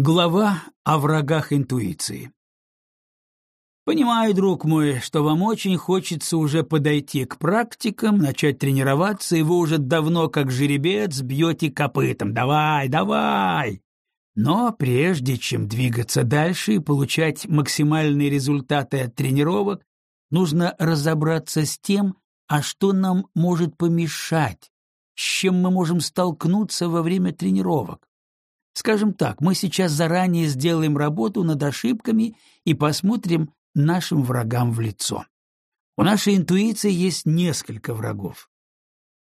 Глава о врагах интуиции. Понимаю, друг мой, что вам очень хочется уже подойти к практикам, начать тренироваться, и вы уже давно, как жеребец, бьете копытом. Давай, давай! Но прежде чем двигаться дальше и получать максимальные результаты от тренировок, нужно разобраться с тем, а что нам может помешать, с чем мы можем столкнуться во время тренировок. Скажем так, мы сейчас заранее сделаем работу над ошибками и посмотрим нашим врагам в лицо. У нашей интуиции есть несколько врагов.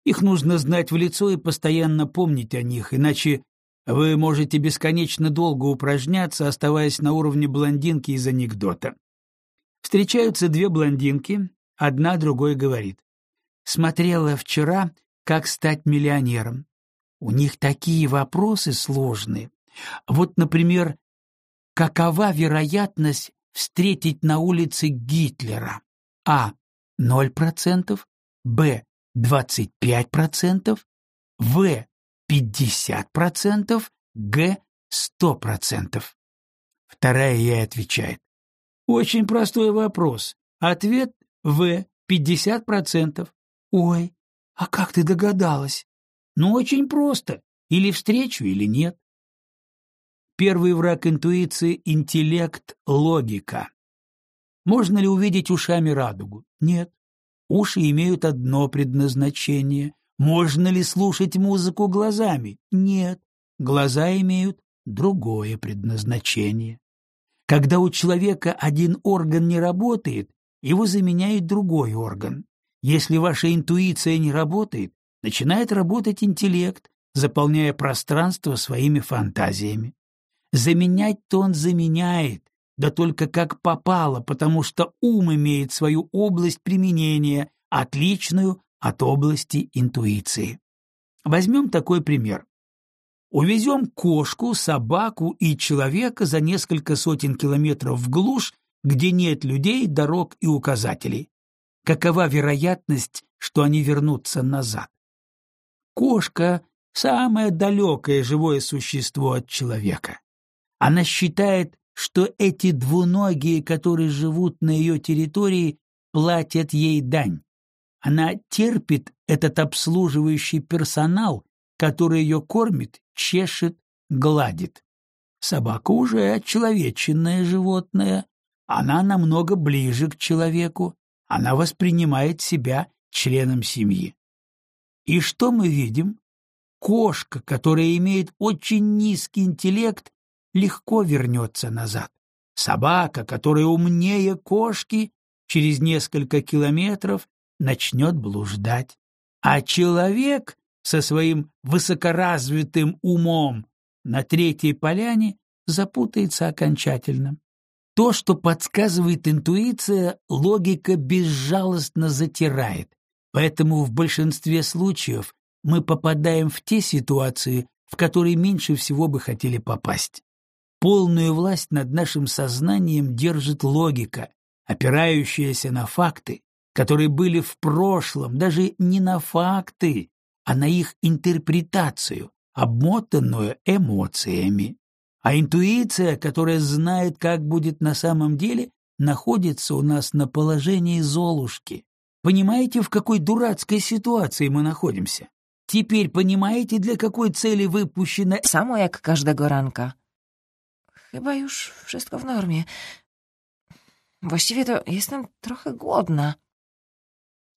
Их нужно знать в лицо и постоянно помнить о них, иначе вы можете бесконечно долго упражняться, оставаясь на уровне блондинки из анекдота. Встречаются две блондинки, одна другой говорит. «Смотрела вчера, как стать миллионером. У них такие вопросы сложные. Вот, например, какова вероятность встретить на улице Гитлера? А. 0%, Б. 25%, В. 50%, Г. 100%. Вторая ей отвечает. Очень простой вопрос. Ответ В. 50%. Ой, а как ты догадалась? Ну, очень просто. Или встречу, или нет. Первый враг интуиции — интеллект, логика. Можно ли увидеть ушами радугу? Нет. Уши имеют одно предназначение. Можно ли слушать музыку глазами? Нет. Глаза имеют другое предназначение. Когда у человека один орган не работает, его заменяет другой орган. Если ваша интуиция не работает, начинает работать интеллект, заполняя пространство своими фантазиями. Заменять-то он заменяет, да только как попало, потому что ум имеет свою область применения, отличную от области интуиции. Возьмем такой пример. Увезем кошку, собаку и человека за несколько сотен километров в глушь, где нет людей, дорог и указателей. Какова вероятность, что они вернутся назад? Кошка — самое далекое живое существо от человека. Она считает, что эти двуногие, которые живут на ее территории, платят ей дань. Она терпит этот обслуживающий персонал, который ее кормит, чешет, гладит. Собака уже отчеловеченное животное, она намного ближе к человеку, она воспринимает себя членом семьи. И что мы видим? Кошка, которая имеет очень низкий интеллект, легко вернется назад. Собака, которая умнее кошки, через несколько километров начнет блуждать. А человек со своим высокоразвитым умом на третьей поляне запутается окончательно. То, что подсказывает интуиция, логика безжалостно затирает. Поэтому в большинстве случаев мы попадаем в те ситуации, в которые меньше всего бы хотели попасть. Полную власть над нашим сознанием держит логика, опирающаяся на факты, которые были в прошлом, даже не на факты, а на их интерпретацию, обмотанную эмоциями. А интуиция, которая знает, как будет на самом деле, находится у нас на положении Золушки. Понимаете, в какой дурацкой ситуации мы находимся? Теперь понимаете, для какой цели wypuszczone... Samo jak każdego ranka. Chyba już wszystko w normie. Właściwie to jestem trochę głodna.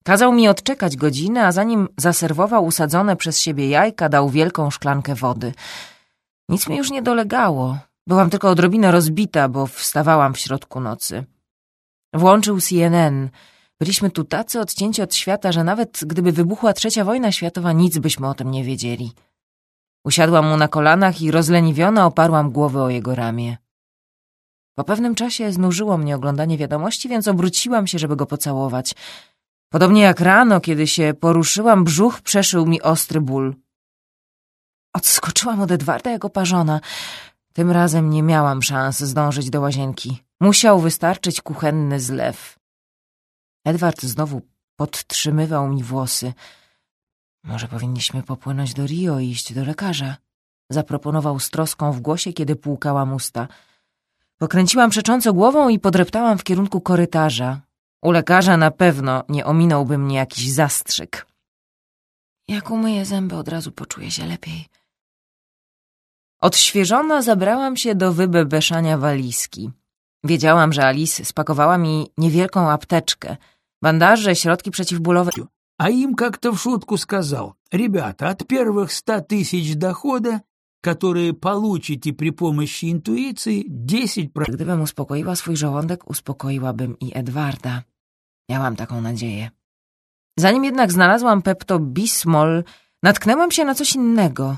Kazał mi odczekać godzinę, a zanim zaserwował usadzone przez siebie jajka, dał wielką szklankę wody. Nic mi już nie dolegało. Byłam tylko odrobinę rozbita, bo wstawałam w środku nocy. Włączył CNN. Byliśmy tu tacy odcięci od świata, że nawet gdyby wybuchła trzecia wojna światowa, nic byśmy o tym nie wiedzieli. Usiadłam mu na kolanach i rozleniwiona oparłam głowę o jego ramię. Po pewnym czasie znużyło mnie oglądanie wiadomości, więc obróciłam się, żeby go pocałować. Podobnie jak rano, kiedy się poruszyłam, brzuch przeszył mi ostry ból. Odskoczyłam od Edwarda jako parzona. Tym razem nie miałam szans zdążyć do łazienki. Musiał wystarczyć kuchenny zlew. Edward znowu podtrzymywał mi włosy. Może powinniśmy popłynąć do Rio i iść do lekarza. zaproponował z troską w głosie, kiedy płukałam usta. Pokręciłam przecząco głową i podreptałam w kierunku korytarza. U lekarza na pewno nie ominąłby mnie jakiś zastrzyk. Jak umyję zęby, od razu poczuję się lepiej. Odświeżona zabrałam się do wybebeszania walizki. Wiedziałam, że Alice spakowała mi niewielką apteczkę, bandaże, środki przeciwbólowe. А им как-то в шутку сказал, «Ребята, от первых ста тысяч дохода, которые получите при помощи интуиции, 10%...» Gdybym uspokoiła swój żołądek, uspokoiłabym i Edwarda. Miałam taką nadzieję. Zanim jednak znalazłam Pepto-Bismol, natknęłam się na coś innego.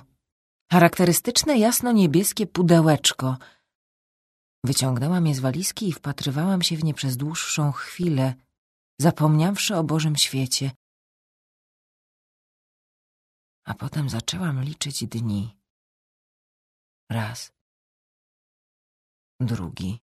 Charakterystyczne jasno-niebieskie pudełeczko. Wyciągnęłam je z walizki i wpatrywałam się w nie przez dłuższą chwilę, zapomniawszy o Bożym świecie. A potem zaczęłam liczyć dni. Raz. Drugi.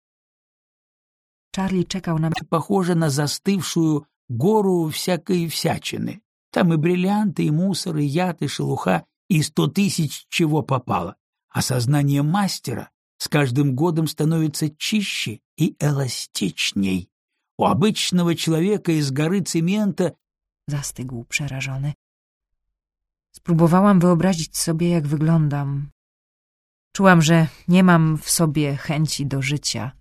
Charlie czekał na mnie. похоже на застывшую гору всякой всячины. Там и бриллианты, и мусор, и яд, и шелуха, и сто тысяч чего попало. А сознание мастера с каждым годом становится чище и эластичней. У обычного человека из горы цемента Zastygł przerażony. Spróbowałam wyobrazić sobie, jak wyglądam. Czułam, że nie mam w sobie chęci do życia.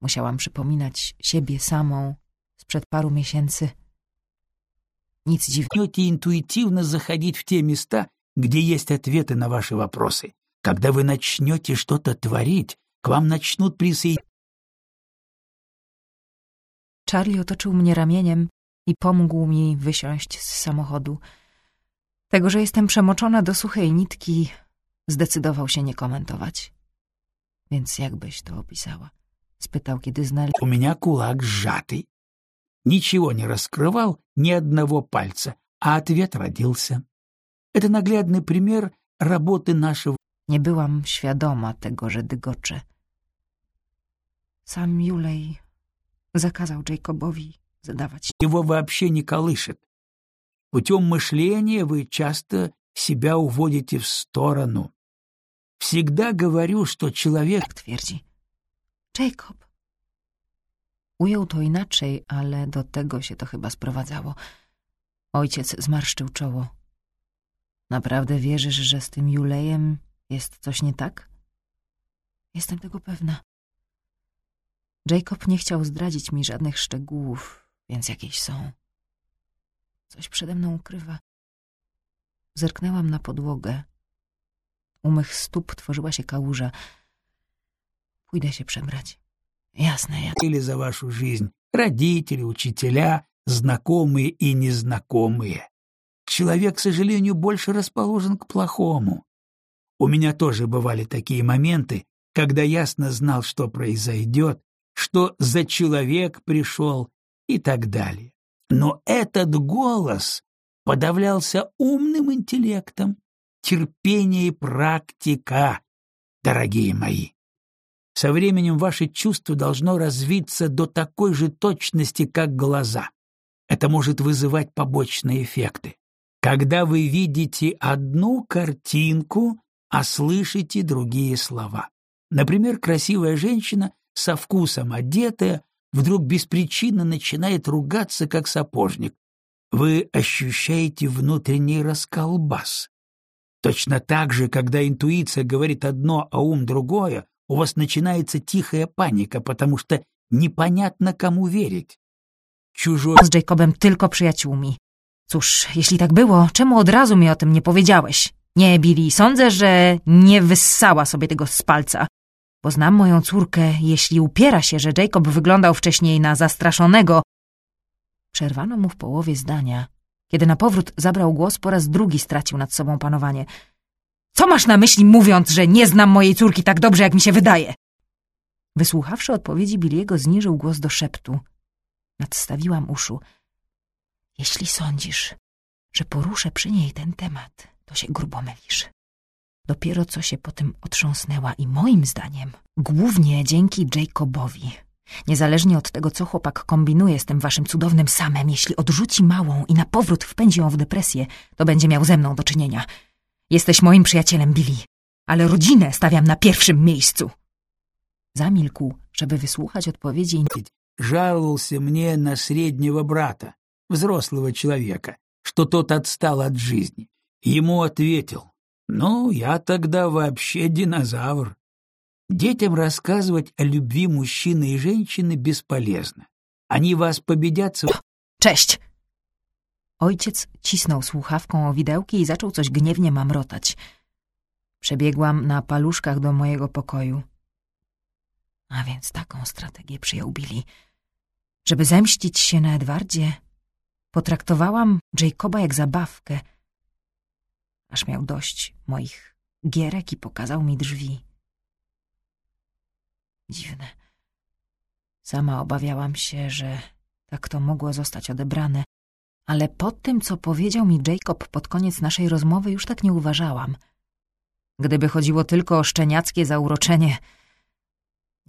Musiałam przypominać siebie samą sprzed paru miesięcy. Nic dziwnego. начнете интуитивно заходить в те места, где есть ответы на ваши вопросы. Когда вы начнете что-то творить, к вам начнут присоединяться Charlie otoczył mnie ramieniem i pomógł mi wysiąść z samochodu. Tego, że jestem przemoczona do suchej nitki, zdecydował się nie komentować. Więc jak byś to opisała? Spytał, kiedy znali. У меня кулак сжатый. Ничего не раскрывал, ни одного пальца, а ответ родился. Это наглядный пример работы нашего Nie byłam świadoma tego, że dygoczę. Sam Julej zakazał Jacobowi zadawać его вообще не колышет. Путем мышления вы часто себя уводите в сторону. Всегда говорю, что человек jak twierdzi. Jacob. Ujął to inaczej, ale do tego się to chyba sprowadzało. Ojciec zmarszczył czoło. Naprawdę wierzysz, że z tym Julejem jest coś nie tak? Jestem tego pewna. Jacob nie chciał zdradzić mi żadnych szczegółów, więc jakieś są. Coś przede mną ukrywa. Zerknęłam na podłogę. U mych stóp tworzyła się kałuża. Pójdę się przebrać. Jasne, ja. или за вашу жизнь, родители, учителя, знакомые и незнакомые. Человек, к сожалению, больше расположен к плохому. У меня тоже бывали такие моменты, когда ясно знал, что произойдет, что за человек пришел и так далее. Но этот голос подавлялся умным интеллектом, терпение и практика, дорогие мои. Со временем ваше чувство должно развиться до такой же точности, как глаза. Это может вызывать побочные эффекты. Когда вы видите одну картинку, а слышите другие слова. Например, красивая женщина, со вкусом одетая, вдруг без причины начинает ругаться, как сапожник. Вы ощущаете внутренний расколбас. Точно так же, когда интуиция говорит одно, а ум другое, у вас начинается тихая паника, потому что непонятно, кому верить. Чужой Z Jacobem tylko przyjaciółmi. Cóż, jeśli tak było, czemu od razu mi o tym nie powiedziałeś? Nie, Billy, sądzę, że nie wyssała sobie tego z palca. Bo znam moją córkę, jeśli upiera się, że Jacob wyglądał wcześniej na zastraszonego. Przerwano mu w połowie zdania. Kiedy na powrót zabrał głos, po raz drugi stracił nad sobą panowanie. Co masz na myśli, mówiąc, że nie znam mojej córki tak dobrze, jak mi się wydaje? Wysłuchawszy odpowiedzi Billiego, zniżył głos do szeptu. Nadstawiłam uszu. Jeśli sądzisz, że poruszę przy niej ten temat, to się grubo mylisz. Dopiero co się po tym otrząsnęła i moim zdaniem głównie dzięki Jacobowi. Niezależnie od tego, co chłopak kombinuje z tym waszym cudownym samem, jeśli odrzuci małą i na powrót wpędzi ją w depresję, to będzie miał ze mną do czynienia. Jesteś moim przyjacielem, Billy. ale rodzinę stawiam na pierwszym miejscu. Zamilkł, żeby wysłuchać odpowiedzi. Жаловался мне на среднего брата, взрослого человека, что тот отстал от жизни. Ему ответил, ну, я тогда вообще динозавр. Детям рассказывать о любви мужчины и женщины бесполезно. Они вас победят... Cześć! Ojciec cisnął słuchawką o widełki i zaczął coś gniewnie mamrotać. Przebiegłam na paluszkach do mojego pokoju. A więc taką strategię przyjął Billy. Żeby zemścić się na Edwardzie, potraktowałam Jacoba jak zabawkę, aż miał dość moich gierek i pokazał mi drzwi. Dziwne. Sama obawiałam się, że tak to mogło zostać odebrane, ale po tym, co powiedział mi Jacob pod koniec naszej rozmowy, już tak nie uważałam. Gdyby chodziło tylko o szczeniackie zauroczenie,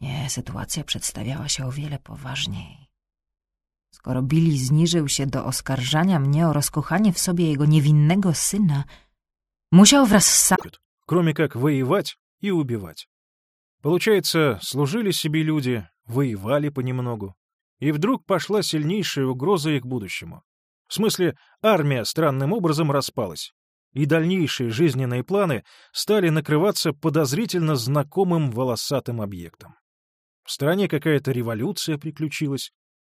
nie, sytuacja przedstawiała się o wiele poważniej. Skoro Billy zniżył się do oskarżania mnie o rozkochanie w sobie jego niewinnego syna, wraz z sam... Кроме как воевать и убивать. Получается, служили себе люди, воевали понемногу, и вдруг пошла сильнейшая угроза их будущему. В смысле, армия странным образом распалась, и дальнейшие жизненные планы стали накрываться подозрительно знакомым волосатым объектом. В стране какая-то революция приключилась,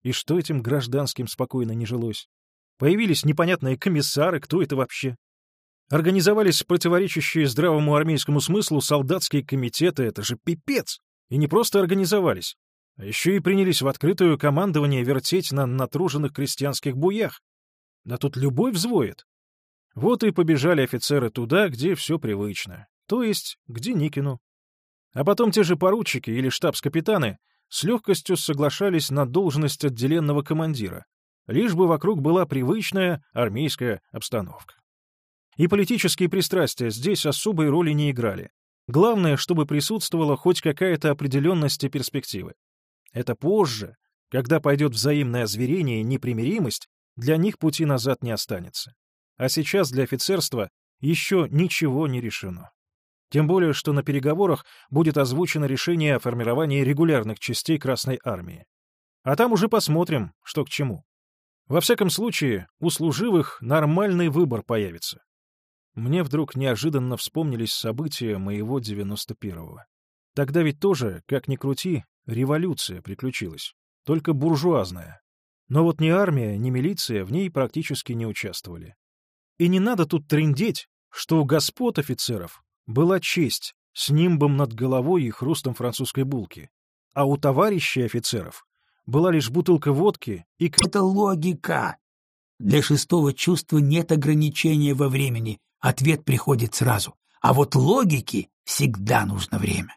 и что этим гражданским спокойно не жилось? Появились непонятные комиссары, кто это вообще? Организовались противоречащие здравому армейскому смыслу солдатские комитеты, это же пипец! И не просто организовались, а еще и принялись в открытую командование вертеть на натруженных крестьянских буях. Да тут любой взвоет. Вот и побежали офицеры туда, где все привычно, то есть к Деникину. А потом те же поручики или штабс-капитаны с легкостью соглашались на должность отделенного командира, лишь бы вокруг была привычная армейская обстановка. И политические пристрастия здесь особой роли не играли. Главное, чтобы присутствовала хоть какая-то определенность и перспективы. Это позже, когда пойдет взаимное озверение и непримиримость, для них пути назад не останется. А сейчас для офицерства еще ничего не решено. Тем более, что на переговорах будет озвучено решение о формировании регулярных частей Красной Армии. А там уже посмотрим, что к чему. Во всяком случае, у служивых нормальный выбор появится. Мне вдруг неожиданно вспомнились события моего 91-го. Тогда ведь тоже, как ни крути, революция приключилась. Только буржуазная. Но вот ни армия, ни милиция в ней практически не участвовали. И не надо тут трындеть, что у господ офицеров была честь с нимбом над головой и хрустом французской булки, а у товарищей офицеров была лишь бутылка водки и... Это логика. Для шестого чувства нет ограничения во времени, ответ приходит сразу. А вот логике всегда нужно время.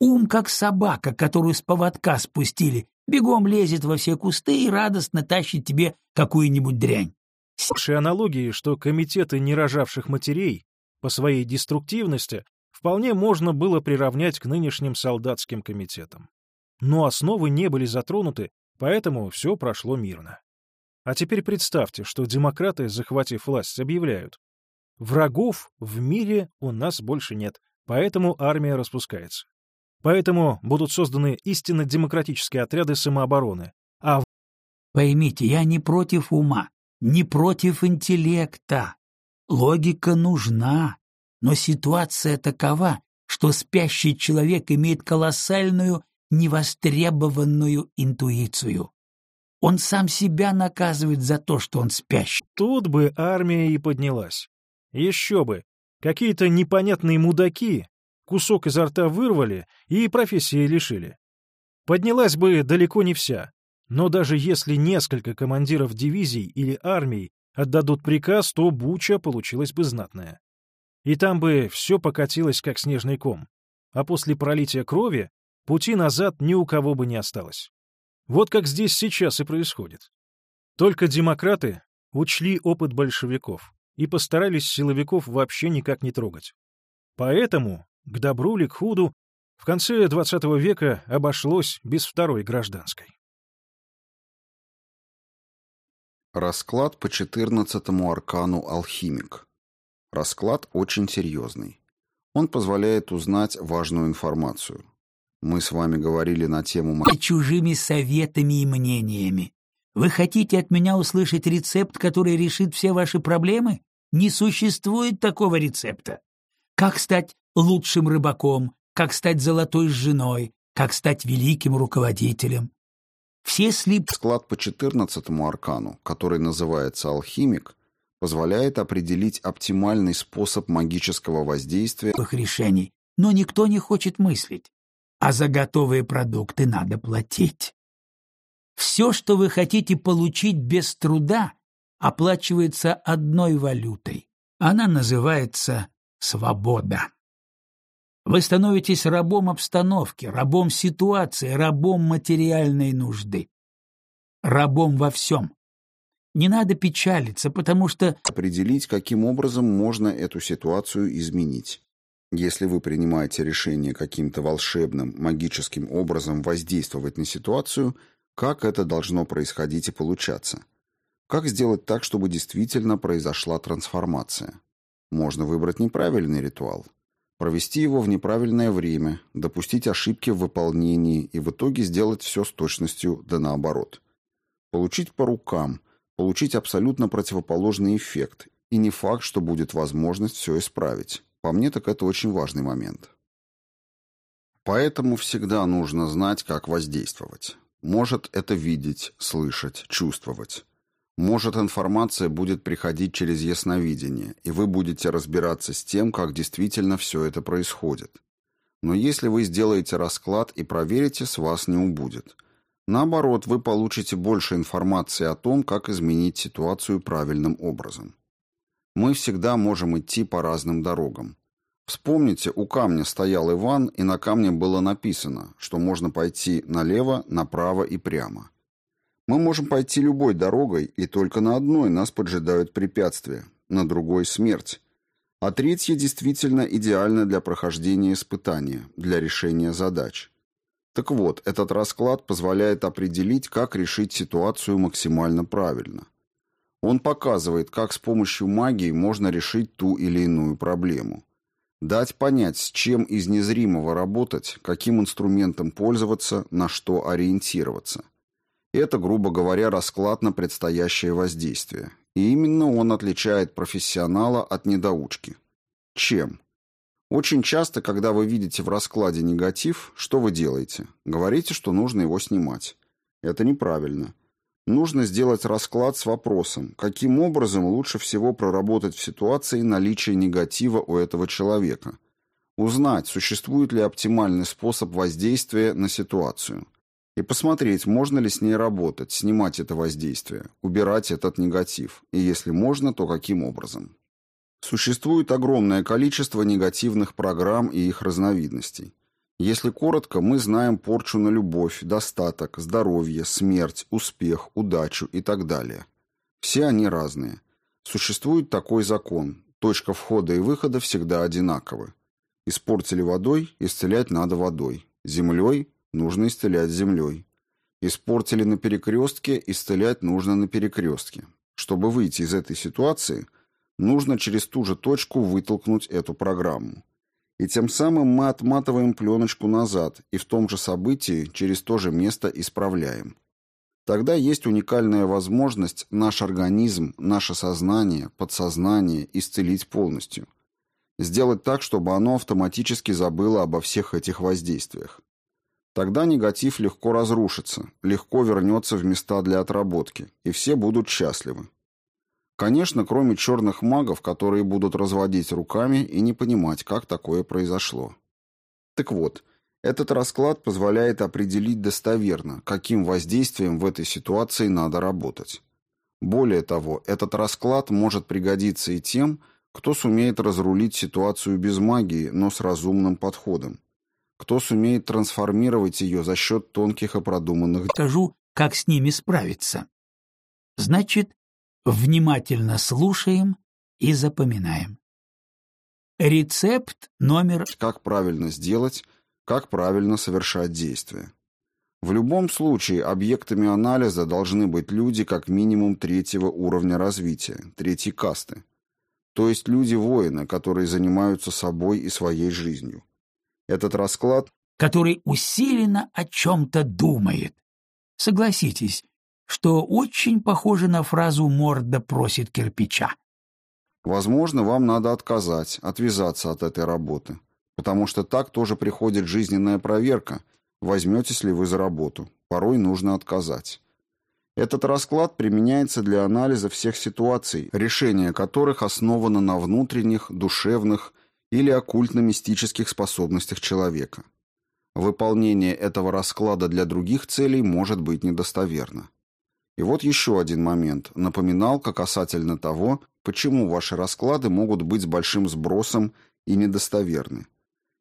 Ум, как собака, которую с поводка спустили, бегом лезет во все кусты и радостно тащит тебе какую-нибудь дрянь. С аналогии, что комитеты нерожавших матерей по своей деструктивности вполне можно было приравнять к нынешним солдатским комитетам. Но основы не были затронуты, поэтому все прошло мирно. А теперь представьте, что демократы, захватив власть, объявляют «Врагов в мире у нас больше нет, поэтому армия распускается». Поэтому будут созданы истинно демократические отряды самообороны. А Поймите, я не против ума, не против интеллекта. Логика нужна, но ситуация такова, что спящий человек имеет колоссальную невостребованную интуицию. Он сам себя наказывает за то, что он спящий. Тут бы армия и поднялась. Еще бы. Какие-то непонятные мудаки кусок изо рта вырвали и профессии лишили. Поднялась бы далеко не вся. Но даже если несколько командиров дивизий или армий отдадут приказ, то буча получилась бы знатная. И там бы все покатилось, как снежный ком. А после пролития крови пути назад ни у кого бы не осталось. Вот как здесь сейчас и происходит. Только демократы учли опыт большевиков и постарались силовиков вообще никак не трогать. Поэтому, к добру ли к худу, в конце XX века обошлось без второй гражданской. Расклад по четырнадцатому аркану «Алхимик». Расклад очень серьезный. Он позволяет узнать важную информацию. Мы с вами говорили на тему чужими советами и мнениями. Вы хотите от меня услышать рецепт, который решит все ваши проблемы? Не существует такого рецепта. Как стать лучшим рыбаком, как стать золотой женой, как стать великим руководителем. Все слип... Склад по четырнадцатому аркану, который называется «Алхимик», позволяет определить оптимальный способ магического воздействия решений, но никто не хочет мыслить, а за готовые продукты надо платить. Все, что вы хотите получить без труда, оплачивается одной валютой. Она называется свобода. Вы становитесь рабом обстановки, рабом ситуации, рабом материальной нужды. Рабом во всем. Не надо печалиться, потому что... Определить, каким образом можно эту ситуацию изменить. Если вы принимаете решение каким-то волшебным, магическим образом воздействовать на ситуацию, как это должно происходить и получаться? Как сделать так, чтобы действительно произошла трансформация? Можно выбрать неправильный ритуал, провести его в неправильное время, допустить ошибки в выполнении и в итоге сделать все с точностью да наоборот. Получить по рукам, получить абсолютно противоположный эффект, и не факт, что будет возможность все исправить. По мне, так это очень важный момент. Поэтому всегда нужно знать, как воздействовать. Может это видеть, слышать, чувствовать. Может, информация будет приходить через ясновидение, и вы будете разбираться с тем, как действительно все это происходит. Но если вы сделаете расклад и проверите, с вас не убудет. Наоборот, вы получите больше информации о том, как изменить ситуацию правильным образом. Мы всегда можем идти по разным дорогам. Вспомните, у камня стоял Иван, и на камне было написано, что можно пойти налево, направо и прямо. Мы можем пойти любой дорогой, и только на одной нас поджидают препятствия, на другой — смерть. А третья действительно идеальна для прохождения испытания, для решения задач. Так вот, этот расклад позволяет определить, как решить ситуацию максимально правильно. Он показывает, как с помощью магии можно решить ту или иную проблему. Дать понять, с чем из незримого работать, каким инструментом пользоваться, на что ориентироваться – это, грубо говоря, расклад на предстоящее воздействие. И именно он отличает профессионала от недоучки. Чем? Очень часто, когда вы видите в раскладе негатив, что вы делаете? Говорите, что нужно его снимать. Это неправильно. Нужно сделать расклад с вопросом, каким образом лучше всего проработать в ситуации наличия негатива у этого человека. Узнать, существует ли оптимальный способ воздействия на ситуацию – и посмотреть, можно ли с ней работать, снимать это воздействие, убирать этот негатив, и если можно, то каким образом. Существует огромное количество негативных программ и их разновидностей. Если коротко, мы знаем порчу на любовь, достаток, здоровье, смерть, успех, удачу и так далее. Все они разные. Существует такой закон. Точка входа и выхода всегда одинаковы. Испортили водой, исцелять надо водой. Землей нужно исцелять землей. Испортили на перекрестке, исцелять нужно на перекрестке. Чтобы выйти из этой ситуации, нужно через ту же точку вытолкнуть эту программу. И тем самым мы отматываем пленочку назад и в том же событии через то же место исправляем. Тогда есть уникальная возможность наш организм, наше сознание, подсознание исцелить полностью. Сделать так, чтобы оно автоматически забыло обо всех этих воздействиях. Тогда негатив легко разрушится, легко вернется в места для отработки, и все будут счастливы. Конечно, кроме черных магов, которые будут разводить руками и не понимать, как такое произошло. Так вот, этот расклад позволяет определить достоверно, каким воздействием в этой ситуации надо работать. Более того, этот расклад может пригодиться и тем, кто сумеет разрулить ситуацию без магии, но с разумным подходом кто сумеет трансформировать ее за счет тонких и продуманных... Скажу, как с ними справиться. Значит, внимательно слушаем и запоминаем. Рецепт номер... Как правильно сделать, как правильно совершать действия. В любом случае, объектами анализа должны быть люди как минимум третьего уровня развития, третьей касты. то есть люди-воины, которые занимаются собой и своей жизнью. Этот расклад который усиленно о чем-то думает. Согласитесь, что очень похоже на фразу «морда просит кирпича». Возможно, вам надо отказать, отвязаться от этой работы, потому что так тоже приходит жизненная проверка, возьметесь ли вы за работу. Порой нужно отказать. Этот расклад применяется для анализа всех ситуаций, решение которых основано на внутренних, душевных или оккультно-мистических способностях человека. Выполнение этого расклада для других целей может быть недостоверно. И вот еще один момент, напоминалка касательно того, почему ваши расклады могут быть с большим сбросом и недостоверны.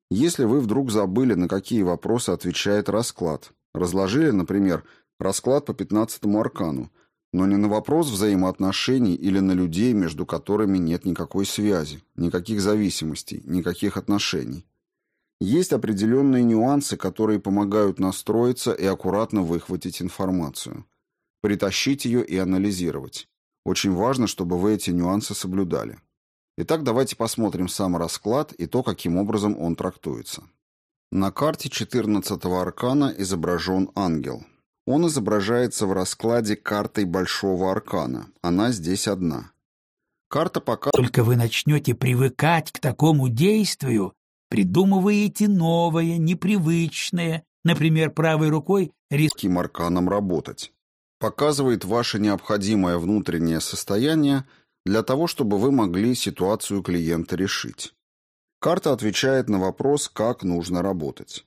Если вы вдруг забыли, на какие вопросы отвечает расклад, разложили, например, расклад по 15-му аркану, но не на вопрос взаимоотношений или на людей, между которыми нет никакой связи, никаких зависимостей, никаких отношений. Есть определенные нюансы, которые помогают настроиться и аккуратно выхватить информацию. Притащить ее и анализировать. Очень важно, чтобы вы эти нюансы соблюдали. Итак, давайте посмотрим сам расклад и то, каким образом он трактуется. На карте 14-го аркана изображен ангел. Он изображается в раскладе картой Большого Аркана. Она здесь одна. Карта пока... Только вы начнете привыкать к такому действию, Придумываете новое, непривычное, например, правой рукой риским арканом работать. Показывает ваше необходимое внутреннее состояние для того, чтобы вы могли ситуацию клиента решить. Карта отвечает на вопрос, как нужно работать.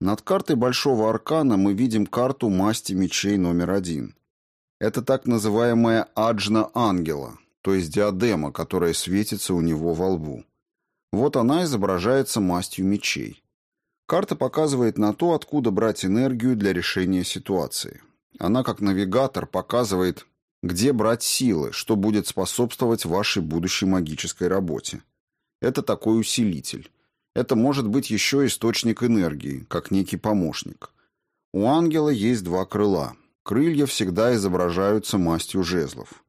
Над картой Большого Аркана мы видим карту масти мечей номер один. Это так называемая аджна ангела, то есть диадема, которая светится у него во лбу. Вот она изображается мастью мечей. Карта показывает на то, откуда брать энергию для решения ситуации. Она, как навигатор, показывает, где брать силы, что будет способствовать вашей будущей магической работе. Это такой усилитель. Это может быть еще источник энергии, как некий помощник. У ангела есть два крыла. Крылья всегда изображаются мастью жезлов.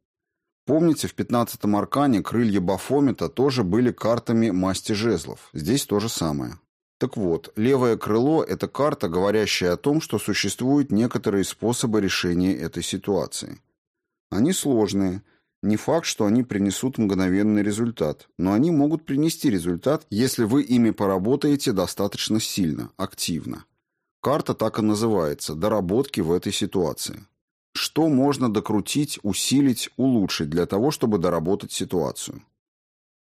Помните, в 15-м аркане крылья Бафомета тоже были картами масти жезлов. Здесь то же самое. Так вот, левое крыло – это карта, говорящая о том, что существуют некоторые способы решения этой ситуации. Они сложные. Не факт, что они принесут мгновенный результат, но они могут принести результат, если вы ими поработаете достаточно сильно, активно. Карта так и называется – доработки в этой ситуации. Что можно докрутить, усилить, улучшить для того, чтобы доработать ситуацию?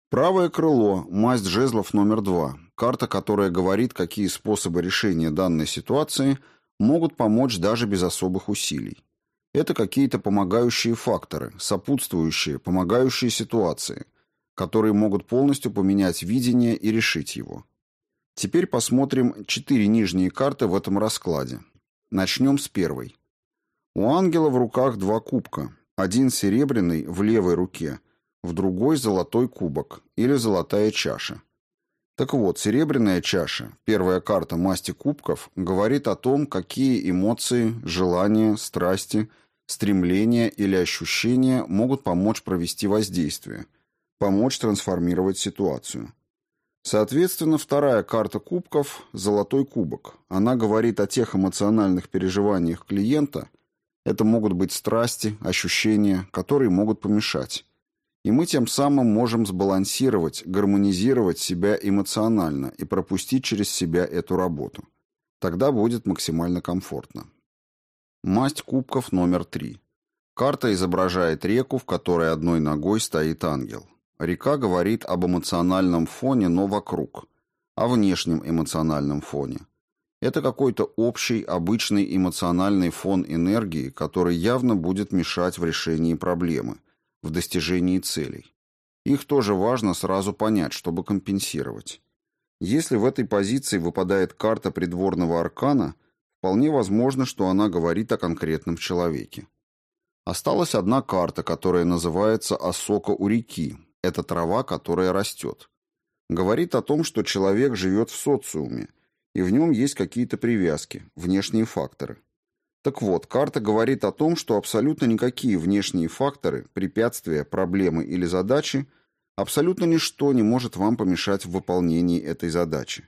Правое крыло, масть жезлов номер два, карта, которая говорит, какие способы решения данной ситуации могут помочь даже без особых усилий. Это какие-то помогающие факторы, сопутствующие, помогающие ситуации, которые могут полностью поменять видение и решить его. Теперь посмотрим четыре нижние карты в этом раскладе. Начнем с первой. У ангела в руках два кубка. Один серебряный в левой руке, в другой золотой кубок или золотая чаша. Так вот, серебряная чаша, первая карта масти кубков, говорит о том, какие эмоции, желания, страсти, стремления или ощущения могут помочь провести воздействие, помочь трансформировать ситуацию. Соответственно, вторая карта кубков – золотой кубок. Она говорит о тех эмоциональных переживаниях клиента, это могут быть страсти, ощущения, которые могут помешать. И мы тем самым можем сбалансировать, гармонизировать себя эмоционально и пропустить через себя эту работу. Тогда будет максимально комфортно. Масть кубков номер три. Карта изображает реку, в которой одной ногой стоит ангел. Река говорит об эмоциональном фоне, но вокруг, о внешнем эмоциональном фоне. Это какой-то общий, обычный эмоциональный фон энергии, который явно будет мешать в решении проблемы, в достижении целей. Их тоже важно сразу понять, чтобы компенсировать. Если в этой позиции выпадает карта придворного аркана, вполне возможно, что она говорит о конкретном человеке. Осталась одна карта, которая называется «Осока у реки». Это трава, которая растет. Говорит о том, что человек живет в социуме, и в нем есть какие-то привязки, внешние факторы. Так вот, карта говорит о том, что абсолютно никакие внешние факторы, препятствия, проблемы или задачи Абсолютно ничто не может вам помешать в выполнении этой задачи.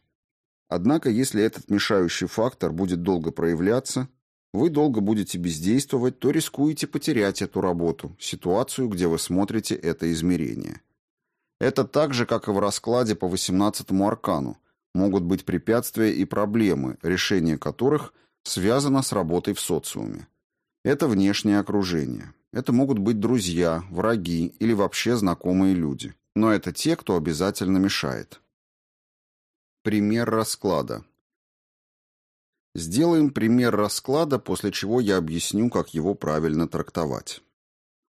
Однако, если этот мешающий фактор будет долго проявляться, вы долго будете бездействовать, то рискуете потерять эту работу, ситуацию, где вы смотрите это измерение. Это так же, как и в раскладе по 18-му аркану, могут быть препятствия и проблемы, решение которых связано с работой в социуме. Это внешнее окружение. Это могут быть друзья, враги или вообще знакомые люди. Но это те, кто обязательно мешает. Пример расклада. Сделаем пример расклада, после чего я объясню, как его правильно трактовать.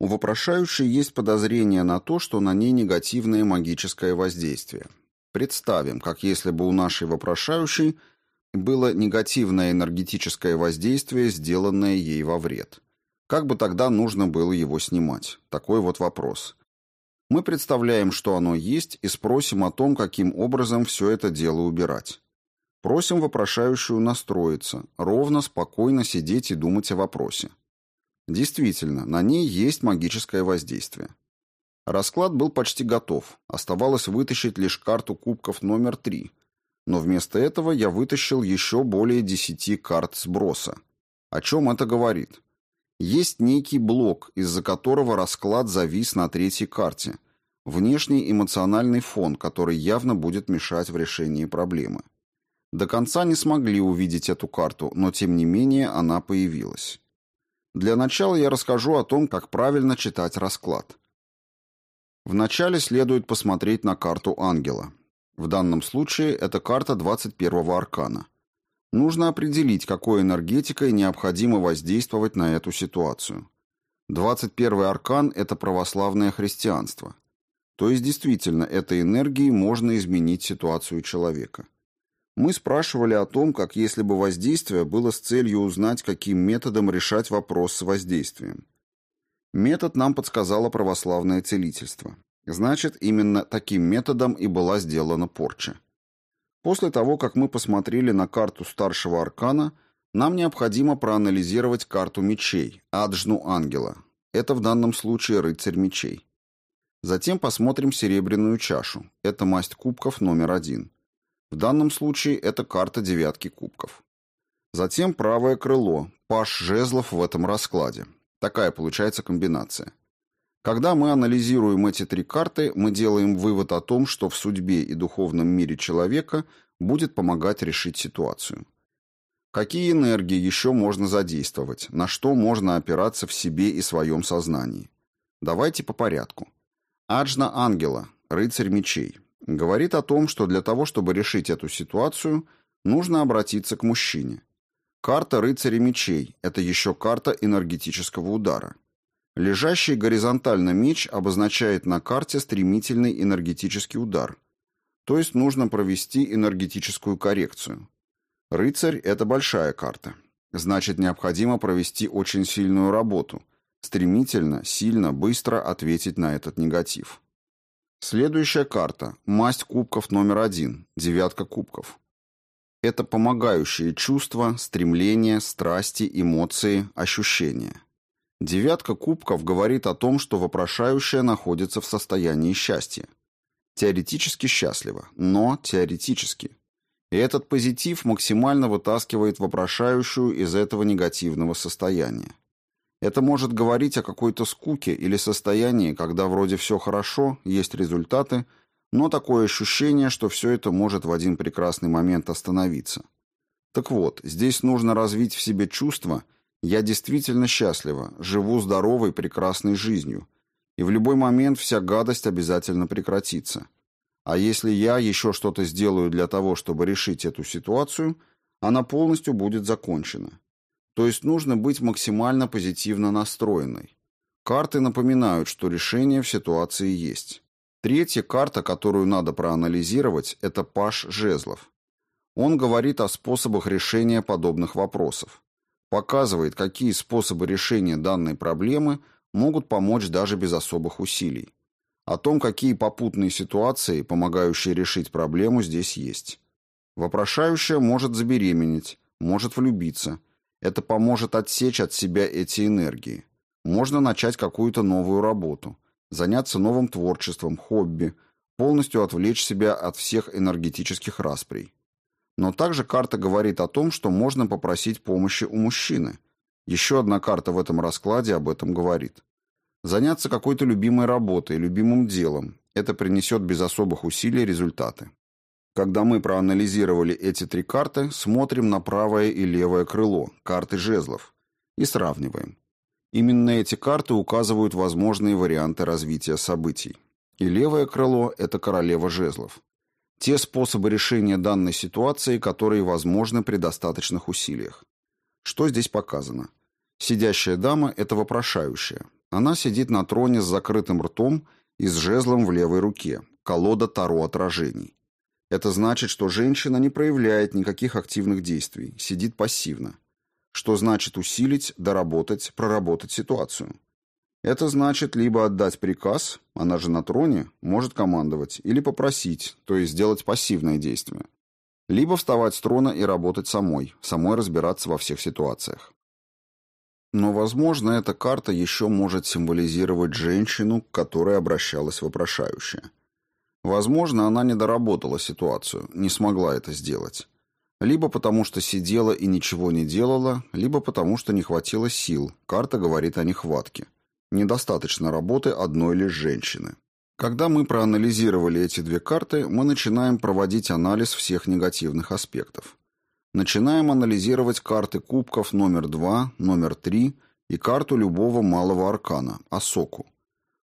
У вопрошающей есть подозрение на то, что на ней негативное магическое воздействие. Представим, как если бы у нашей вопрошающей было негативное энергетическое воздействие, сделанное ей во вред. Как бы тогда нужно было его снимать? Такой вот вопрос. Мы представляем, что оно есть, и спросим о том, каким образом все это дело убирать. Просим вопрошающую настроиться, ровно, спокойно сидеть и думать о вопросе. Действительно, на ней есть магическое воздействие. Расклад был почти готов, оставалось вытащить лишь карту кубков номер 3, но вместо этого я вытащил еще более 10 карт сброса. О чем это говорит? Есть некий блок, из-за которого расклад завис на третьей карте. Внешний эмоциональный фон, который явно будет мешать в решении проблемы. До конца не смогли увидеть эту карту, но тем не менее она появилась. Для начала я расскажу о том, как правильно читать расклад. Вначале следует посмотреть на карту ангела. В данном случае это карта 21-го аркана. Нужно определить, какой энергетикой необходимо воздействовать на эту ситуацию. 21-й аркан – это православное христианство. То есть действительно, этой энергией можно изменить ситуацию человека. Мы спрашивали о том, как если бы воздействие было с целью узнать, каким методом решать вопрос с воздействием. Метод нам подсказало православное целительство. Значит, именно таким методом и была сделана порча. После того, как мы посмотрели на карту старшего аркана, нам необходимо проанализировать карту мечей, аджну ангела. Это в данном случае рыцарь мечей. Затем посмотрим серебряную чашу. Это масть кубков номер один. В данном случае это карта девятки кубков. Затем правое крыло, паш жезлов в этом раскладе. Такая получается комбинация. Когда мы анализируем эти три карты, мы делаем вывод о том, что в судьбе и духовном мире человека будет помогать решить ситуацию. Какие энергии еще можно задействовать, на что можно опираться в себе и своем сознании? Давайте по порядку. Аджна Ангела, рыцарь мечей, говорит о том, что для того, чтобы решить эту ситуацию, нужно обратиться к мужчине. Карта рыцаря мечей – это еще карта энергетического удара. Лежащий горизонтально меч обозначает на карте стремительный энергетический удар. То есть нужно провести энергетическую коррекцию. Рыцарь – это большая карта. Значит, необходимо провести очень сильную работу. Стремительно, сильно, быстро ответить на этот негатив. Следующая карта – масть кубков номер один, девятка кубков. Это помогающие чувства, стремления, страсти, эмоции, ощущения. Девятка кубков говорит о том, что вопрошающая находится в состоянии счастья. Теоретически счастлива, но теоретически. И этот позитив максимально вытаскивает вопрошающую из этого негативного состояния. Это может говорить о какой-то скуке или состоянии, когда вроде все хорошо, есть результаты, но такое ощущение, что все это может в один прекрасный момент остановиться. Так вот, здесь нужно развить в себе чувство – я действительно счастлива, живу здоровой, прекрасной жизнью, и в любой момент вся гадость обязательно прекратится. А если я еще что-то сделаю для того, чтобы решить эту ситуацию, она полностью будет закончена. То есть нужно быть максимально позитивно настроенной. Карты напоминают, что решение в ситуации есть. Третья карта, которую надо проанализировать, это Паш Жезлов. Он говорит о способах решения подобных вопросов показывает, какие способы решения данной проблемы могут помочь даже без особых усилий. О том, какие попутные ситуации, помогающие решить проблему, здесь есть. Вопрошающая может забеременеть, может влюбиться. Это поможет отсечь от себя эти энергии. Можно начать какую-то новую работу. заняться новым творчеством, хобби, полностью отвлечь себя от всех энергетических расприй. Но также карта говорит о том, что можно попросить помощи у мужчины. Еще одна карта в этом раскладе об этом говорит. Заняться какой-то любимой работой, любимым делом. Это принесет без особых усилий результаты. Когда мы проанализировали эти три карты, смотрим на правое и левое крыло, карты жезлов, и сравниваем. Именно эти карты указывают возможные варианты развития событий. И левое крыло – это королева жезлов. Те способы решения данной ситуации, которые возможны при достаточных усилиях. Что здесь показано? Сидящая дама – это вопрошающая. Она сидит на троне с закрытым ртом и с жезлом в левой руке, колода Таро отражений. Это значит, что женщина не проявляет никаких активных действий, сидит пассивно. Что значит усилить, доработать, проработать ситуацию? Это значит либо отдать приказ, она же на троне, может командовать, или попросить, то есть сделать пассивное действие. Либо вставать с трона и работать самой, самой разбираться во всех ситуациях. Но, возможно, эта карта еще может символизировать женщину, к которой обращалась вопрошающая. Возможно, она не доработала ситуацию, не смогла это сделать. Либо потому, что сидела и ничего не делала, либо потому, что не хватило сил. Карта говорит о нехватке. Недостаточно работы одной лишь женщины. Когда мы проанализировали эти две карты, мы начинаем проводить анализ всех негативных аспектов. Начинаем анализировать карты кубков номер 2, номер 3 и карту любого малого аркана, Асоку.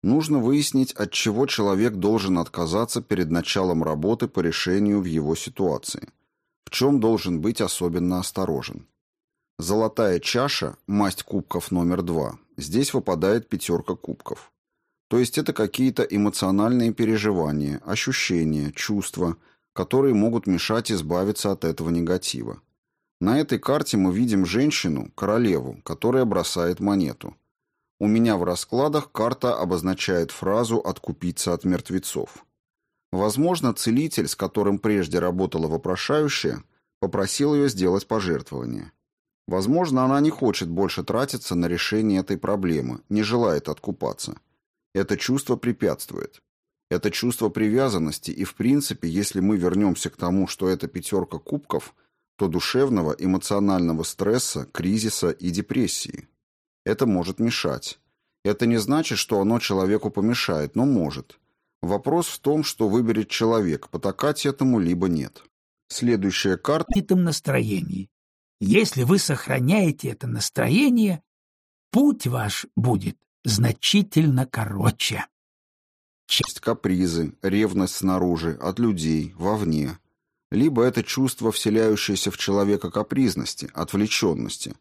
Нужно выяснить, от чего человек должен отказаться перед началом работы по решению в его ситуации – в чем должен быть особенно осторожен. Золотая чаша, масть кубков номер два, здесь выпадает пятерка кубков. То есть это какие-то эмоциональные переживания, ощущения, чувства, которые могут мешать избавиться от этого негатива. На этой карте мы видим женщину, королеву, которая бросает монету. У меня в раскладах карта обозначает фразу «откупиться от мертвецов». Возможно, целитель, с которым прежде работала вопрошающая, попросил ее сделать пожертвование. Возможно, она не хочет больше тратиться на решение этой проблемы, не желает откупаться. Это чувство препятствует. Это чувство привязанности, и в принципе, если мы вернемся к тому, что это пятерка кубков, то душевного, эмоционального стресса, кризиса и депрессии. Это может мешать. Это не значит, что оно человеку помешает, но может. Вопрос в том, что выберет человек, потакать этому либо нет. Следующая карта. В этом настроении. Если вы сохраняете это настроение, путь ваш будет значительно короче. Часть капризы, ревность снаружи, от людей, вовне. Либо это чувство, вселяющееся в человека капризности, отвлеченности.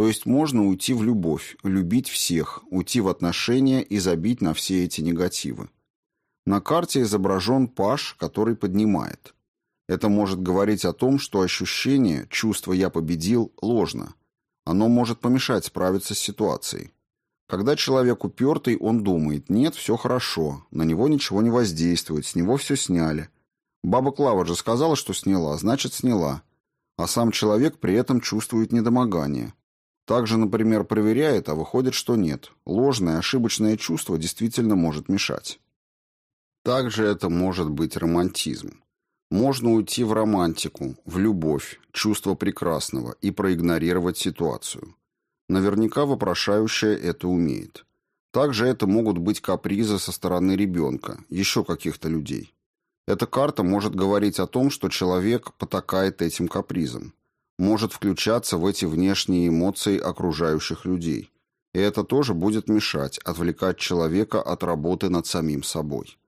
То есть можно уйти в любовь, любить всех, уйти в отношения и забить на все эти негативы. На карте изображен паш, который поднимает. Это может говорить о том, что ощущение, чувство «я победил» ложно. Оно может помешать справиться с ситуацией. Когда человек упертый, он думает «нет, все хорошо, на него ничего не воздействует, с него все сняли». Баба Клава же сказала, что сняла, значит сняла. А сам человек при этом чувствует недомогание. Также, например, проверяет, а выходит, что нет. Ложное, ошибочное чувство действительно может мешать. Также это может быть романтизм. Можно уйти в романтику, в любовь, чувство прекрасного и проигнорировать ситуацию. Наверняка вопрошающая это умеет. Также это могут быть капризы со стороны ребенка, еще каких-то людей. Эта карта может говорить о том, что человек потакает этим капризом, может включаться в эти внешние эмоции окружающих людей. И это тоже будет мешать, отвлекать человека от работы над самим собой.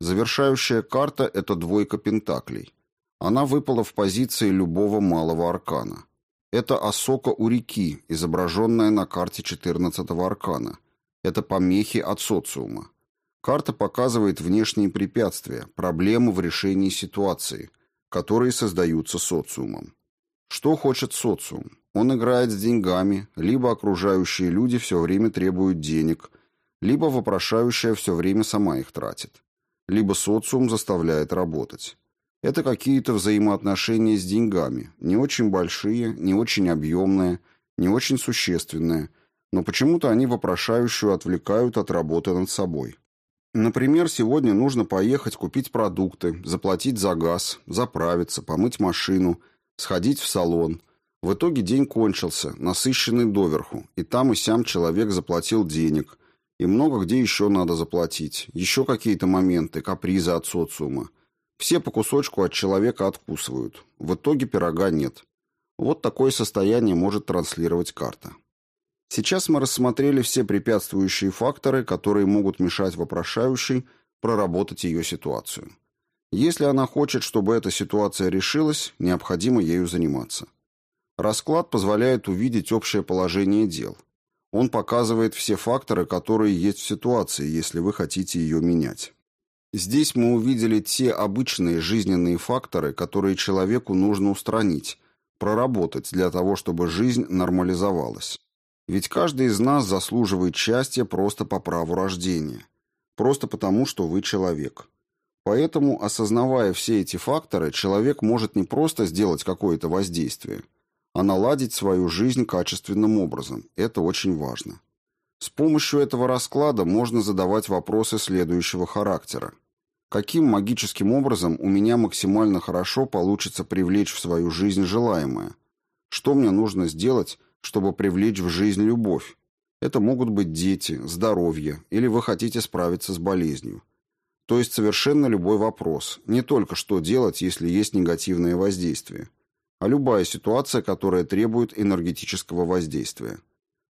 Завершающая карта – это двойка пентаклей. Она выпала в позиции любого малого аркана. Это осока у реки, изображенная на карте 14-го аркана. Это помехи от социума. Карта показывает внешние препятствия, проблемы в решении ситуации, которые создаются социумом. Что хочет социум? Он играет с деньгами, либо окружающие люди все время требуют денег, либо вопрошающая все время сама их тратит либо социум заставляет работать. Это какие-то взаимоотношения с деньгами, не очень большие, не очень объемные, не очень существенные, но почему-то они вопрошающую отвлекают от работы над собой. Например, сегодня нужно поехать купить продукты, заплатить за газ, заправиться, помыть машину, сходить в салон. В итоге день кончился, насыщенный доверху, и там и сям человек заплатил денег, и много где еще надо заплатить, еще какие-то моменты, капризы от социума. Все по кусочку от человека откусывают. В итоге пирога нет. Вот такое состояние может транслировать карта. Сейчас мы рассмотрели все препятствующие факторы, которые могут мешать вопрошающей проработать ее ситуацию. Если она хочет, чтобы эта ситуация решилась, необходимо ею заниматься. Расклад позволяет увидеть общее положение дел. Он показывает все факторы, которые есть в ситуации, если вы хотите ее менять. Здесь мы увидели те обычные жизненные факторы, которые человеку нужно устранить, проработать для того, чтобы жизнь нормализовалась. Ведь каждый из нас заслуживает счастья просто по праву рождения. Просто потому, что вы человек. Поэтому, осознавая все эти факторы, человек может не просто сделать какое-то воздействие, а наладить свою жизнь качественным образом. Это очень важно. С помощью этого расклада можно задавать вопросы следующего характера. Каким магическим образом у меня максимально хорошо получится привлечь в свою жизнь желаемое? Что мне нужно сделать, чтобы привлечь в жизнь любовь. Это могут быть дети, здоровье, или вы хотите справиться с болезнью. То есть совершенно любой вопрос, не только что делать, если есть негативное воздействие, а любая ситуация, которая требует энергетического воздействия.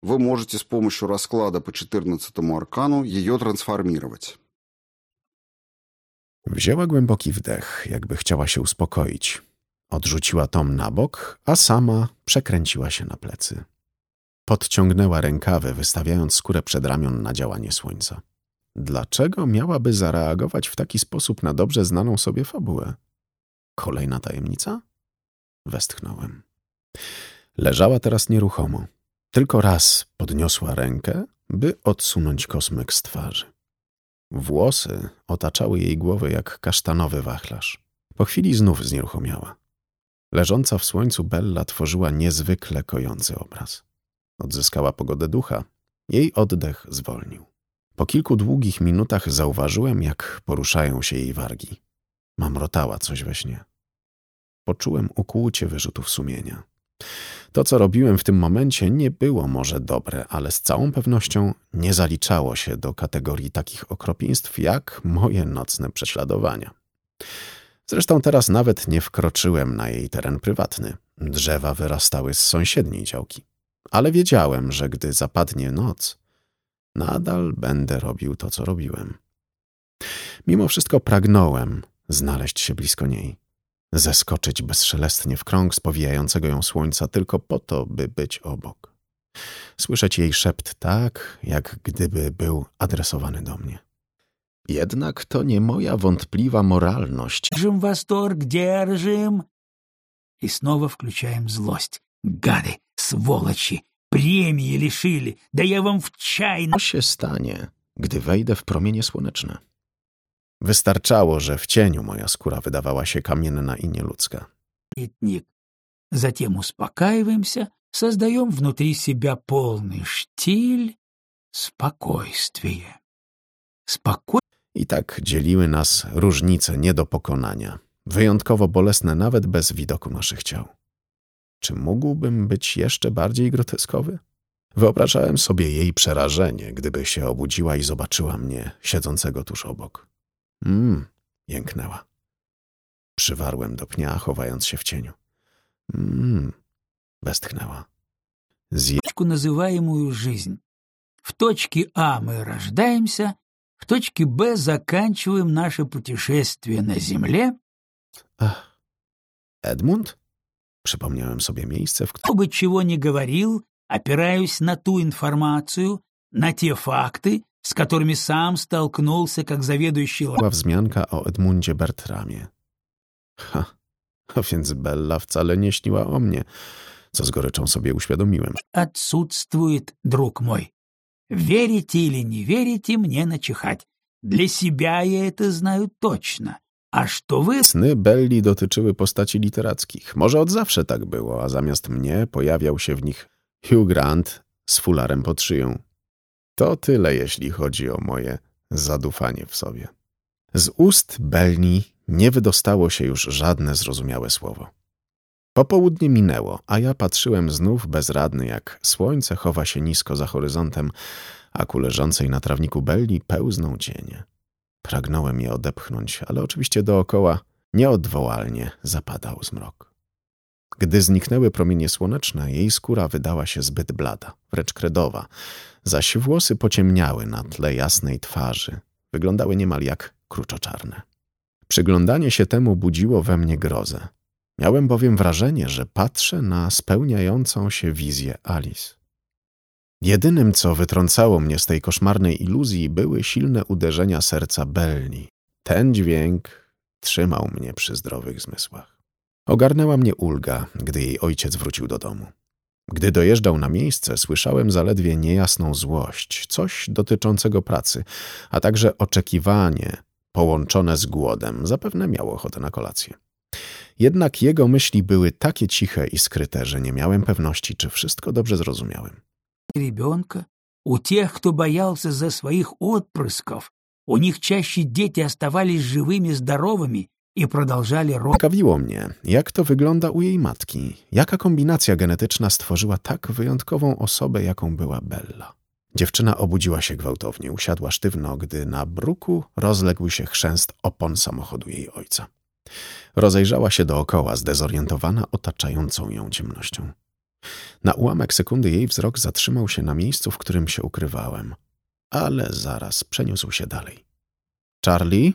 Вы можете с помощью расклада по 14 аркану ее трансформировать. Wzięła głęboki wdech, jakby chciała się uspokoić. Odrzuciła Tom na bok, a sama przekręciła się na plecy. Podciągnęła rękawy, wystawiając skórę przed ramion na działanie słońca. Dlaczego miałaby zareagować w taki sposób na dobrze znaną sobie fabułę? Kolejna tajemnica? Westchnąłem. Leżała teraz nieruchomo. Tylko raz podniosła rękę, by odsunąć kosmyk z twarzy. Włosy otaczały jej głowę jak kasztanowy wachlarz. Po chwili znów znieruchomiała. Leżąca w słońcu Bella tworzyła niezwykle kojący obraz. Odzyskała pogodę ducha. Jej oddech zwolnił. Po kilku długich minutach zauważyłem, jak poruszają się jej wargi. Mamrotała coś we śnie. Poczułem ukłucie wyrzutów sumienia. To, co robiłem w tym momencie, nie było może dobre, ale z całą pewnością nie zaliczało się do kategorii takich okropieństw jak moje nocne prześladowania. Zresztą teraz nawet nie wkroczyłem na jej teren prywatny. Drzewa wyrastały z sąsiedniej działki. Ale wiedziałem, że gdy zapadnie noc, nadal będę robił to, co robiłem. Mimo wszystko pragnąłem znaleźć się blisko niej. Zeskoczyć bezszelestnie w krąg spowijającego ją słońca tylko po to, by być obok. Słyszeć jej szept tak, jak gdyby był adresowany do mnie. Jednak to nie moja wątpliwa moralność. Держим восторг, держим. И снова включаем злость. Гады, сволочи, премии лишили. Да я вам в чай... Co się stanie, gdy wejdę w promienie słoneczne? Wystarczało, że w cieniu moja skóra wydawała się kamienna i nieludzka. Маятник. Затем успокаиваемся, создаем внутри себя полный штиль, спокойствие. Спокойствие. I tak dzieliły nas różnice nie do pokonania, wyjątkowo bolesne nawet bez widoku naszych ciał. Czy mógłbym być jeszcze bardziej groteskowy? Wyobrażałem sobie jej przerażenie, gdyby się obudziła i zobaczyła mnie siedzącego tuż obok. Mmm, jęknęła. Przywarłem do pnia, chowając się w cieniu. Mmm, westchnęła. Zje... точку, называемую жизнь. В точке А мы рождаемся, в точке Б заканчиваем наше путешествие на Земле. Ach, Edmund? Przypomniałem sobie miejsce, w Кто бы чего ни говорил, опираюсь на ту информацию, на те факты, с которыми сам столкнулся как заведующий była wzmianka o Edmundzie Bertramie. Ha, a więc Bella wcale nie śniła o mnie, co z goryczą sobie uświadomiłem. отсутствует, друг мой. Верите или не верите, мне начихать. Для себя я это знаю точно. Aż to wy... Sny Belli dotyczyły postaci literackich. Może od zawsze tak było, a zamiast mnie pojawiał się w nich Hugh Grant z fularem pod szyją. To tyle, jeśli chodzi o moje zadufanie w sobie. Z ust Belni nie wydostało się już żadne zrozumiałe słowo. Popołudnie minęło, a ja patrzyłem znów bezradny, jak słońce chowa się nisko za horyzontem, a ku leżącej na trawniku Belli pełzną cienie. Pragnąłem je odepchnąć, ale oczywiście dookoła nieodwołalnie zapadał zmrok. Gdy zniknęły promienie słoneczne, jej skóra wydała się zbyt blada, wręcz kredowa, zaś włosy pociemniały na tle jasnej twarzy. Wyglądały niemal jak kruczoczarne. Przyglądanie się temu budziło we mnie grozę. Miałem bowiem wrażenie, że patrzę na spełniającą się wizję Alice. Jedynym, co wytrącało mnie z tej koszmarnej iluzji, były silne uderzenia serca Belli. Ten dźwięk trzymał mnie przy zdrowych zmysłach. Ogarnęła mnie ulga, gdy jej ojciec wrócił do domu. Gdy dojeżdżał na miejsce, słyszałem zaledwie niejasną złość, coś dotyczącego pracy, a także oczekiwanie połączone z głodem. Zapewne miał ochotę na kolację. Jednak jego myśli były takie ciche i skryte, że nie miałem pewności, czy wszystko dobrze zrozumiałem Ребенка, у тех, кто боялся за своих отпрысков, у них чаще дети оставались живыми, здоровыми i продолжали род. Ciekawiło mnie, jak to wygląda u jej matki. Jaka kombinacja genetyczna stworzyła tak wyjątkową osobę, jaką była Bella. Dziewczyna obudziła się gwałtownie, usiadła sztywno, gdy na bruku rozległ się chrzęst opon samochodu jej ojca. Rozejrzała się dookoła, zdezorientowana otaczającą ją ciemnością. Na ułamek sekundy jej wzrok zatrzymał się na miejscu, w którym się ukrywałem, ale zaraz przeniósł się dalej. Charlie?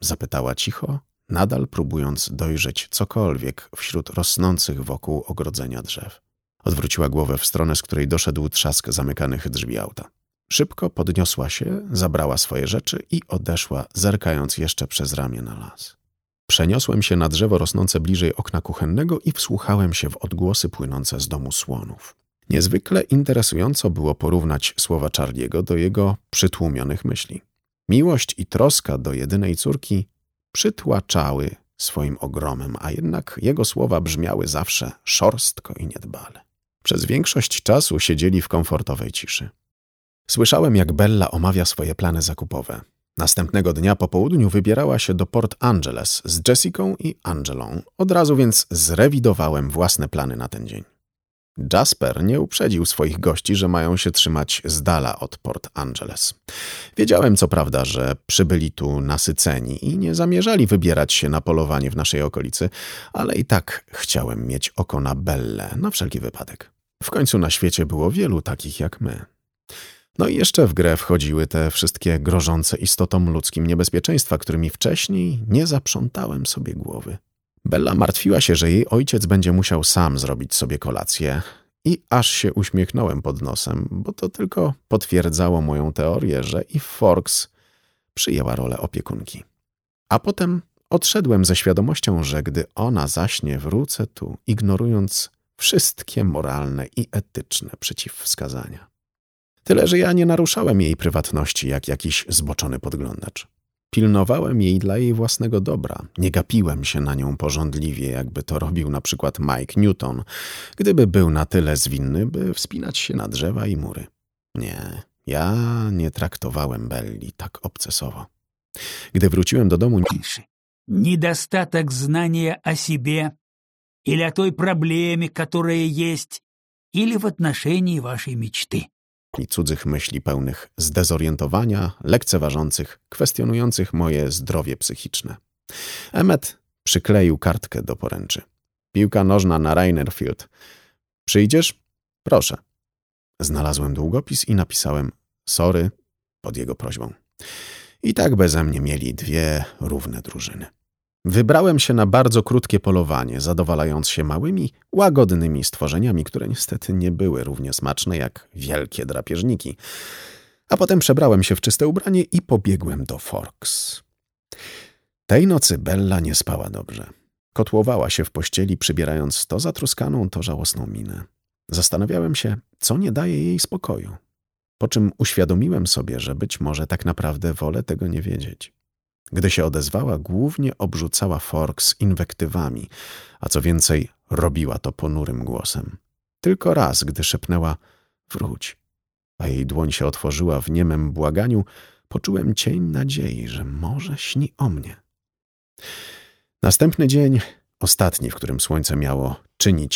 zapytała cicho, nadal próbując dojrzeć cokolwiek wśród rosnących wokół ogrodzenia drzew. Odwróciła głowę w stronę, z której doszedł trzask zamykanych drzwi auta. Szybko podniosła się, zabrała swoje rzeczy i odeszła, zerkając jeszcze przez ramię na las. Przeniosłem się na drzewo rosnące bliżej okna kuchennego i wsłuchałem się w odgłosy płynące z domu słonów. Niezwykle interesująco było porównać słowa Charliego do jego przytłumionych myśli. Miłość i troska do jedynej córki przytłaczały swoim ogromem, a jednak jego słowa brzmiały zawsze szorstko i niedbale. Przez większość czasu siedzieli w komfortowej ciszy. Słyszałem, jak Bella omawia swoje plany zakupowe. Następnego dnia po południu wybierała się do Port Angeles z Jessiką i Angelą. Od razu więc zrewidowałem własne plany na ten dzień. Jasper nie uprzedził swoich gości, że mają się trzymać z dala od Port Angeles. Wiedziałem co prawda, że przybyli tu nasyceni i nie zamierzali wybierać się na polowanie w naszej okolicy, ale i tak chciałem mieć oko na Belle, na wszelki wypadek. W końcu na świecie było wielu takich jak my. No i jeszcze w grę wchodziły te wszystkie grożące istotom ludzkim niebezpieczeństwa, którymi wcześniej nie zaprzątałem sobie głowy. Bella martwiła się, że jej ojciec będzie musiał sam zrobić sobie kolację i aż się uśmiechnąłem pod nosem, bo to tylko potwierdzało moją teorię, że i Forks przyjęła rolę opiekunki. A potem odszedłem ze świadomością, że gdy ona zaśnie, wrócę tu, ignorując wszystkie moralne i etyczne przeciwwskazania. Tyle, że ja nie naruszałem jej prywatności jak jakiś zboczony podglądacz. Pilnowałem jej dla jej własnego dobra. Nie gapiłem się na nią porządliwie, jakby to robił na przykład Mike Newton, gdyby był na tyle zwinny, by wspinać się na drzewa i mury. Nie, ja nie traktowałem Belli tak obcesowo. Gdy wróciłem do domu... Недостаток знания о себе или о той проблеме, которая есть, или в отношении вашей мечты i cudzych myśli pełnych zdezorientowania, lekceważących, kwestionujących moje zdrowie psychiczne. Emmet przykleił kartkę do poręczy. Piłka nożna na Rainerfield. Przyjdziesz? Proszę. Znalazłem długopis i napisałem sorry pod jego prośbą. I tak beze mnie mieli dwie równe drużyny. Wybrałem się na bardzo krótkie polowanie, zadowalając się małymi, łagodnymi stworzeniami, które niestety nie były równie smaczne jak wielkie drapieżniki. A potem przebrałem się w czyste ubranie i pobiegłem do Forks. Tej nocy Bella nie spała dobrze. Kotłowała się w pościeli, przybierając to zatruskaną, to żałosną minę. Zastanawiałem się, co nie daje jej spokoju. Po czym uświadomiłem sobie, że być może tak naprawdę wolę tego nie wiedzieć. Gdy się odezwała, głównie obrzucała Forks inwektywami, a co więcej, robiła to ponurym głosem. Tylko raz, gdy szepnęła wróć, a jej dłoń się otworzyła w niemem błaganiu, poczułem cień nadziei, że może śni o mnie. Następny dzień, ostatni, w którym słońce miało czynić